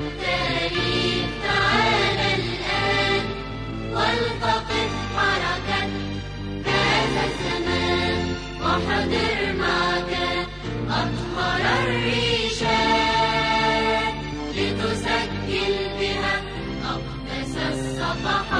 التاريخ تعال الآن والتقط حركة هذا الزمان وحضر معك أطهر الريشات لتسجل بها أقدس الصفحات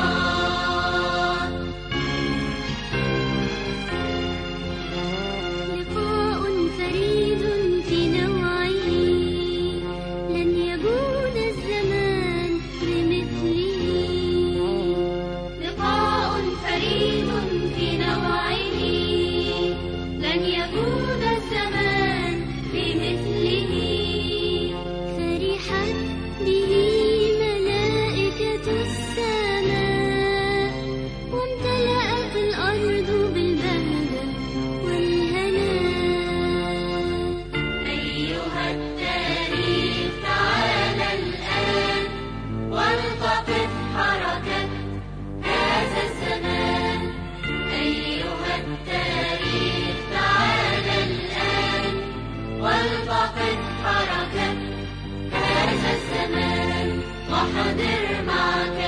وحضر معك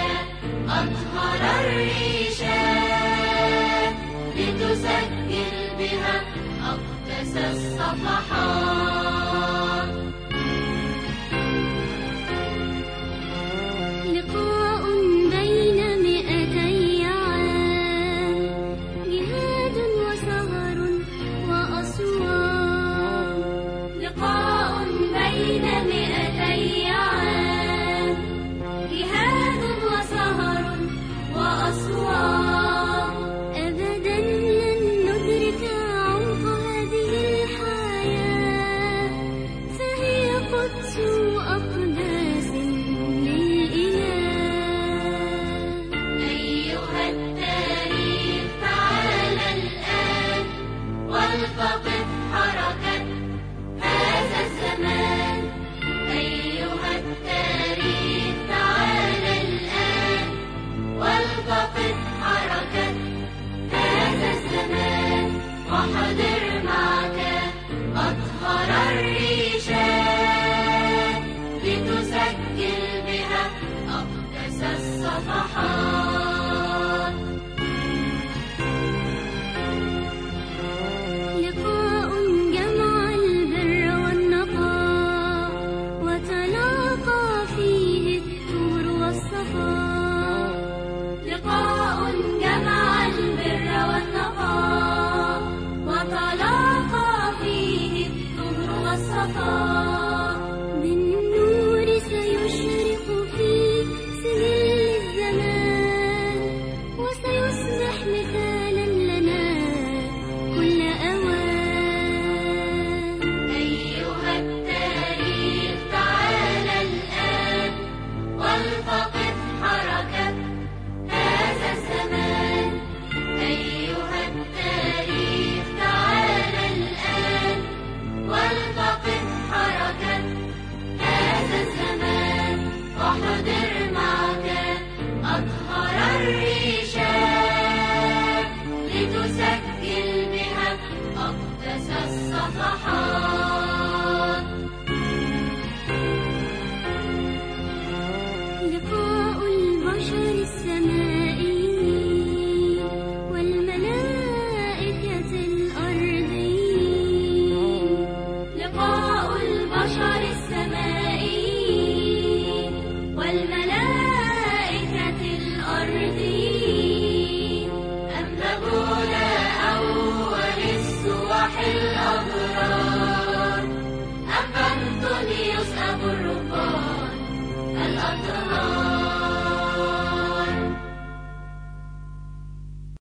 أطهر الريشات لتسجل بها أقدس الصفحات.